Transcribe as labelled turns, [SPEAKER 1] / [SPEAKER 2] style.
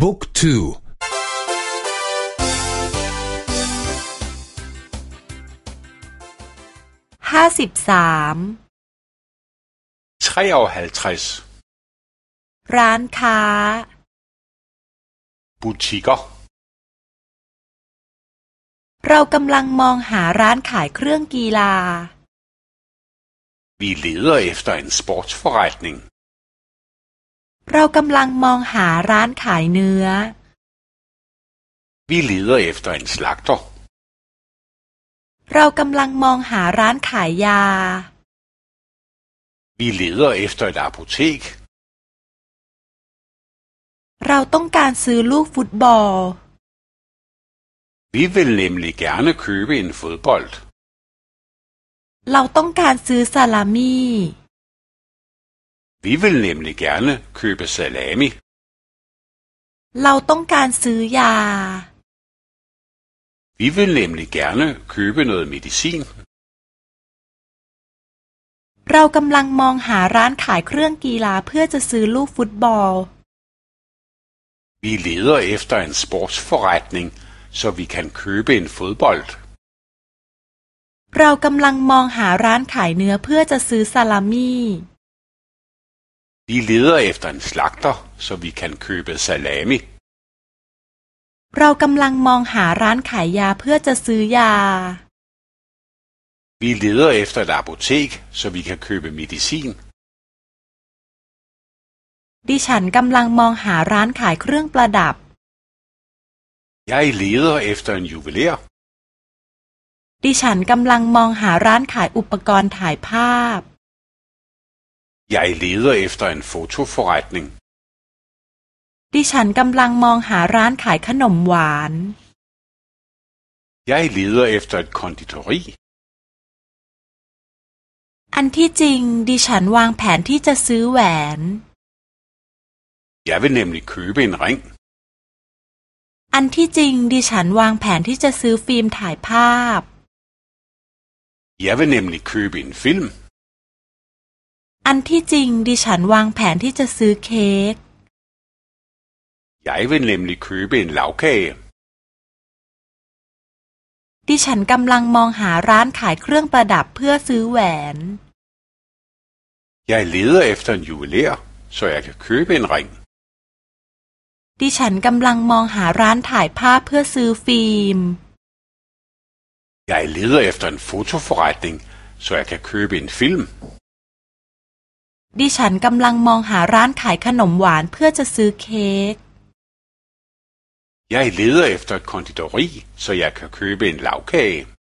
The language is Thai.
[SPEAKER 1] บุ๊กทู
[SPEAKER 2] ห้าสิบสามร้านค้า
[SPEAKER 3] butikker
[SPEAKER 2] เรากำลังมองหาร้านขายเครื่องกีฬา
[SPEAKER 3] Vi leder efter en sportsforretning.
[SPEAKER 2] เรากำลังมองหาร้านขายเนื้อ
[SPEAKER 3] Vi leder efter en slagter.
[SPEAKER 2] เรากำลังมองหาร้านขายยา
[SPEAKER 3] Vi leder efter et apotek.
[SPEAKER 2] เราต้องการซื้อลูกฟุตบอล
[SPEAKER 3] Vi vil nemlig gerne købe en fodbold.
[SPEAKER 2] เราต้องการซื้อซาลามี่
[SPEAKER 3] Vi vil nemlig gerne købe salami.
[SPEAKER 2] เราต้องการซื้อยา
[SPEAKER 3] Vi vil nemlig gerne købe noget medicin.
[SPEAKER 2] เรากำลังมองหาร้านขายเครื่องกีฬาเพื่อจะซื้อลูกฟุตบอล
[SPEAKER 3] Vi leder efter en sportsforretning, så vi kan købe en fodbold.
[SPEAKER 2] เรากำลังมองหาร้านขายเนื้อเพื่อจะซื้อซาลามี่
[SPEAKER 3] Vi leder efter en slagter, så vi kan købe salami.
[SPEAKER 2] เรากำลังมองหาร้านขายยาเพื่อจะซื้อยา
[SPEAKER 3] Vi leder efter et apotek, så vi kan købe medicin.
[SPEAKER 2] ดิฉันกำลังมองหาร้านขายเครื่องประดับ
[SPEAKER 3] Jeg leder efter en juveler.
[SPEAKER 2] ดิฉันกำลังมองหาร้านขายอุปกรณ์ถ่ายภาพ
[SPEAKER 3] Jeg leder efter en fotoforretning.
[SPEAKER 2] ดิฉันกำลังมองหาร้านขายขนมหวาน
[SPEAKER 3] Jeg leder efter et konditori.
[SPEAKER 2] อันที่จริงดิฉันวางแผนที่จะซื้อแหวน
[SPEAKER 3] Jeg vil nemlig købe en ring.
[SPEAKER 2] อันที่จริงดิฉันวางแผนที่จะซื้อฟิล์มถ่ายภาพ
[SPEAKER 3] Jeg vil nemlig købe en film.
[SPEAKER 2] อันที่จริงดิฉันวางแผนที่จะซื้อเค้ก
[SPEAKER 3] Jeg vil nemlig købe en lavkage.
[SPEAKER 2] ดิฉันกำลังมองหาร้านขายเครื่องประดับเพื่อซื้อแหวน
[SPEAKER 3] Jeg leder efter en juveler, så jeg kan købe en ring.
[SPEAKER 2] ดิฉันกำลังมองหาร้านถ่ายภาพเพื่อซื้อฟิล์ม
[SPEAKER 3] Jeg leder efter en fotoforretning, så jeg kan købe en film.
[SPEAKER 2] ดิฉันกำลังมองหาร้านขายขนมหวานเพื่อจะซื้อเค้ก
[SPEAKER 3] Jeg leder efter et konditori, så jeg kan købe en lavkage.